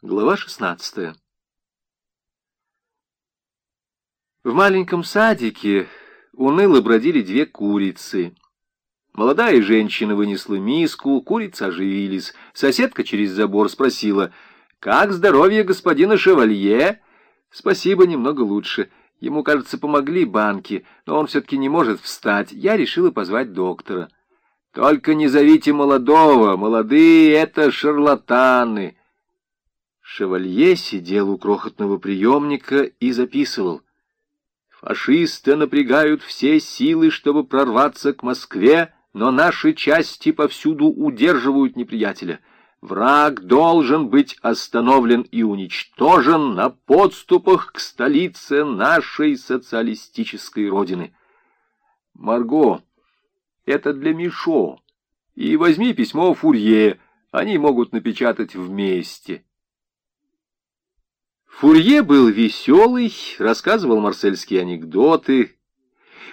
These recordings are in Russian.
Глава шестнадцатая. В маленьком садике уныло бродили две курицы. Молодая женщина вынесла миску, курицы оживились. Соседка через забор спросила, «Как здоровье господина Шевалье?» «Спасибо, немного лучше. Ему, кажется, помогли банки, но он все-таки не может встать. Я решила позвать доктора». «Только не зовите молодого, молодые — это шарлатаны». Шевалье сидел у крохотного приемника и записывал. «Фашисты напрягают все силы, чтобы прорваться к Москве, но наши части повсюду удерживают неприятеля. Враг должен быть остановлен и уничтожен на подступах к столице нашей социалистической родины». «Марго, это для Мишо. И возьми письмо Фурье, они могут напечатать вместе». Фурье был веселый, рассказывал марсельские анекдоты,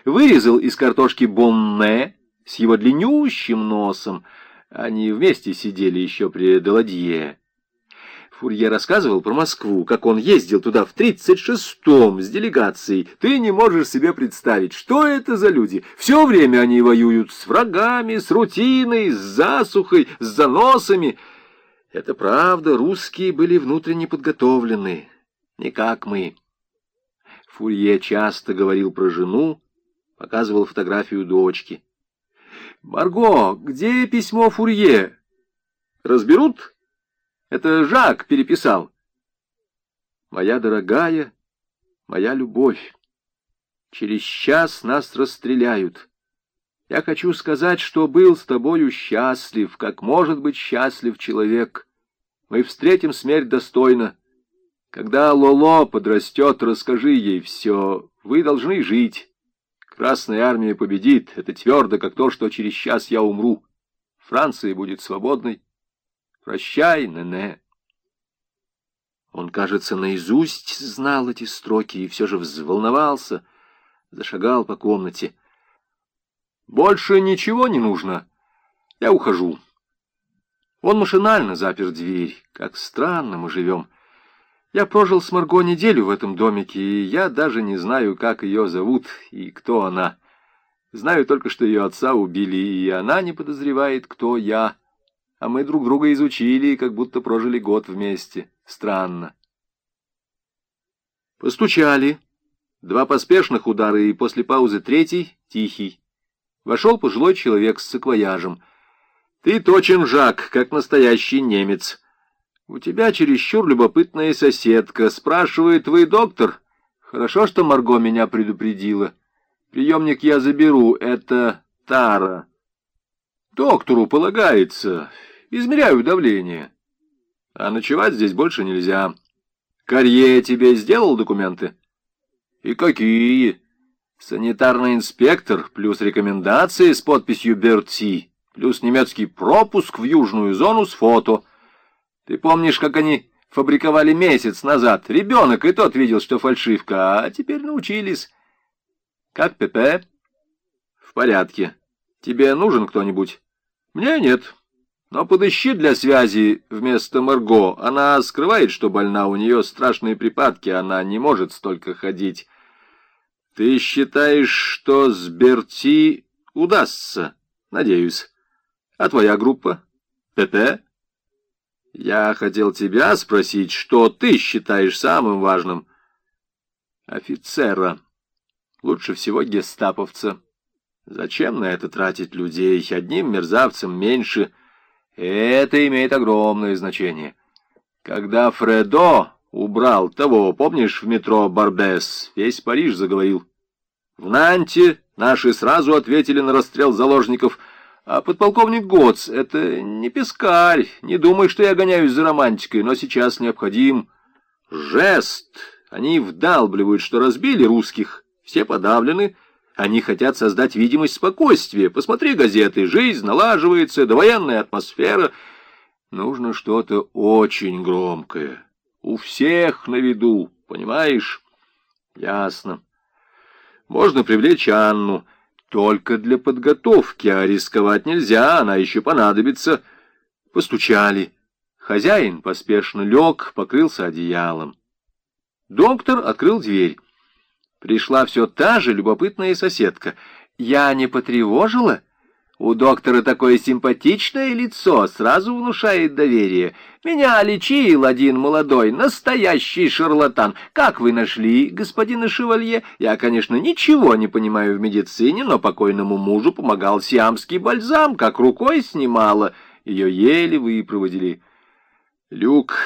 вырезал из картошки бонне с его длиннющим носом. Они вместе сидели еще при Деладье. Фурье рассказывал про Москву, как он ездил туда в 36-м с делегацией. Ты не можешь себе представить, что это за люди. Все время они воюют с врагами, с рутиной, с засухой, с заносами. Это правда, русские были внутренне подготовлены не как мы. Фурье часто говорил про жену, показывал фотографию дочки. «Марго, где письмо Фурье? Разберут? Это Жак переписал». «Моя дорогая, моя любовь, через час нас расстреляют. Я хочу сказать, что был с тобою счастлив, как может быть счастлив человек. Мы встретим смерть достойно». Когда Лоло подрастет, расскажи ей все. Вы должны жить. Красная армия победит. Это твердо, как то, что через час я умру. Франция будет свободной. Прощай, Нене. Он, кажется, наизусть знал эти строки и все же взволновался, зашагал по комнате. «Больше ничего не нужно. Я ухожу». Он машинально запер дверь. Как странно мы живем. Я прожил с Марго неделю в этом домике, и я даже не знаю, как ее зовут и кто она. Знаю только, что ее отца убили, и она не подозревает, кто я. А мы друг друга изучили, как будто прожили год вместе. Странно. Постучали. Два поспешных удара, и после паузы третий, тихий. Вошел пожилой человек с саквояжем. «Ты точен, Жак, как настоящий немец». У тебя чересчур любопытная соседка. Спрашивает, вы доктор? Хорошо, что Марго меня предупредила. Приемник я заберу. Это Тара. Доктору полагается. Измеряю давление. А ночевать здесь больше нельзя. Карье тебе сделал документы? И какие? Санитарный инспектор, плюс рекомендации с подписью Берти, плюс немецкий пропуск в южную зону с фото — ты помнишь, как они фабриковали месяц назад? Ребенок и тот видел, что фальшивка, а теперь научились. Как ПП? В порядке. Тебе нужен кто-нибудь? Мне нет. Но подыщи для связи вместо Марго. Она скрывает, что больна, у нее страшные припадки, она не может столько ходить. Ты считаешь, что с Берти удастся? Надеюсь. А твоя группа? ПП? Я хотел тебя спросить, что ты считаешь самым важным? Офицера. Лучше всего гестаповца. Зачем на это тратить людей? Одним мерзавцем меньше. Это имеет огромное значение. Когда Фредо убрал того, помнишь, в метро Барбес, весь Париж заговорил. В Нанте наши сразу ответили на расстрел заложников — а подполковник Гоц — это не пескарь. Не думай, что я гоняюсь за романтикой, но сейчас необходим жест. Они вдалбливают, что разбили русских. Все подавлены. Они хотят создать видимость спокойствия. Посмотри газеты. Жизнь налаживается, довоенная атмосфера. Нужно что-то очень громкое. У всех на виду, понимаешь? Ясно. Можно привлечь Анну. Только для подготовки, а рисковать нельзя, она еще понадобится. Постучали. Хозяин поспешно лег, покрылся одеялом. Доктор открыл дверь. Пришла все та же любопытная соседка. «Я не потревожила?» У доктора такое симпатичное лицо, сразу внушает доверие. Меня лечил один молодой, настоящий шарлатан. Как вы нашли, господина Шевалье? Я, конечно, ничего не понимаю в медицине, но покойному мужу помогал сиамский бальзам, как рукой снимала. Ее еле выпроводили. Люк,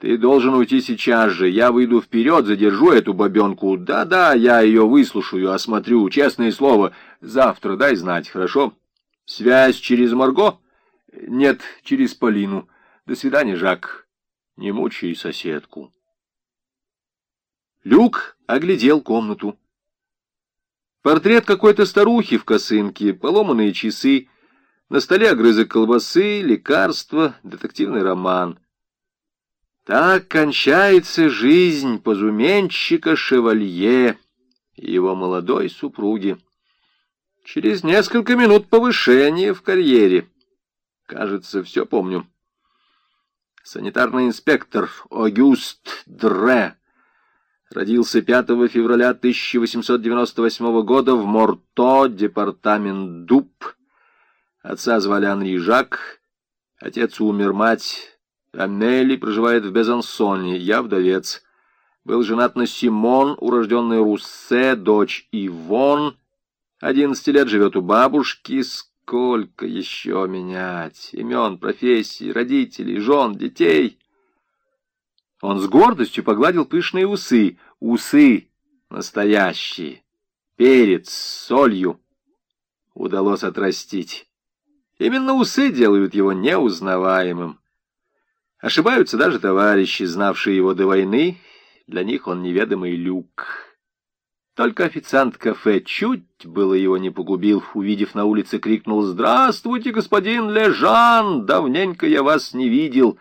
ты должен уйти сейчас же. Я выйду вперед, задержу эту бабенку. Да-да, я ее выслушаю, осмотрю, честное слово. Завтра дай знать, хорошо? Связь через Марго? Нет, через Полину. До свидания, Жак. Не мучай соседку. Люк оглядел комнату. Портрет какой-то старухи в косынке, поломанные часы, на столе огрызок колбасы, лекарства, детективный роман. Так кончается жизнь позуменщика Шевалье и его молодой супруги. Через несколько минут повышение в карьере. Кажется, все помню. Санитарный инспектор Огюст Дре родился 5 февраля 1898 года в Морто, департамент Дуб. Отца звали Анри Жак, отец умер, мать Амели проживает в Безансоне, я вдовец. Был женат на Симон, урожденный Руссе, дочь Ивон, Одиннадцати лет живет у бабушки. Сколько еще менять? Имен, профессий, родителей, жен, детей. Он с гордостью погладил пышные усы. Усы настоящие. Перец с солью удалось отрастить. Именно усы делают его неузнаваемым. Ошибаются даже товарищи, знавшие его до войны. Для них он неведомый люк. Только официант кафе чуть было его не погубил, увидев на улице, крикнул «Здравствуйте, господин Лежан! Давненько я вас не видел!»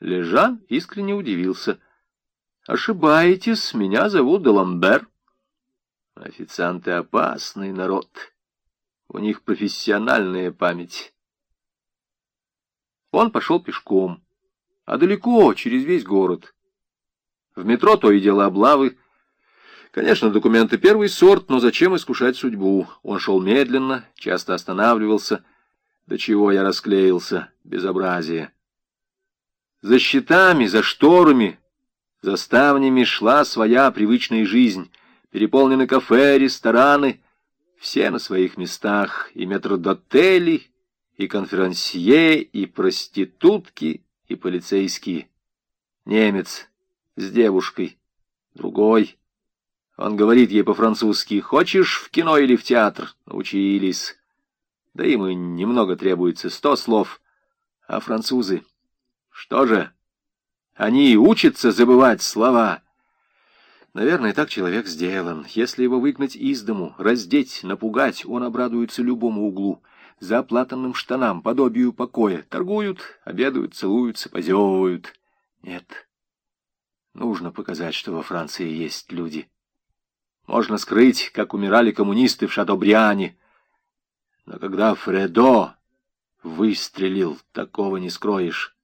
Лежан искренне удивился. «Ошибаетесь, меня зовут Деламбер». Официанты опасный народ. У них профессиональная память. Он пошел пешком, а далеко, через весь город. В метро то и дело облавы, Конечно, документы первый сорт, но зачем искушать судьбу? Он шел медленно, часто останавливался. До чего я расклеился? Безобразие. За щитами, за шторами, за ставнями шла своя привычная жизнь. Переполнены кафе, рестораны, все на своих местах, и метрдотели, и конферансье, и проститутки, и полицейские. Немец с девушкой, другой — он говорит ей по-французски «Хочешь в кино или в театр?» Научились. Да им и немного требуется, сто слов. А французы? Что же? Они учатся забывать слова. Наверное, так человек сделан. Если его выгнать из дому, раздеть, напугать, он обрадуется любому углу. За оплатанным штанам, подобию покоя. Торгуют, обедают, целуются, позевывают. Нет. Нужно показать, что во Франции есть люди. Можно скрыть, как умирали коммунисты в Шатобриане. Но когда Фредо выстрелил, такого не скроешь.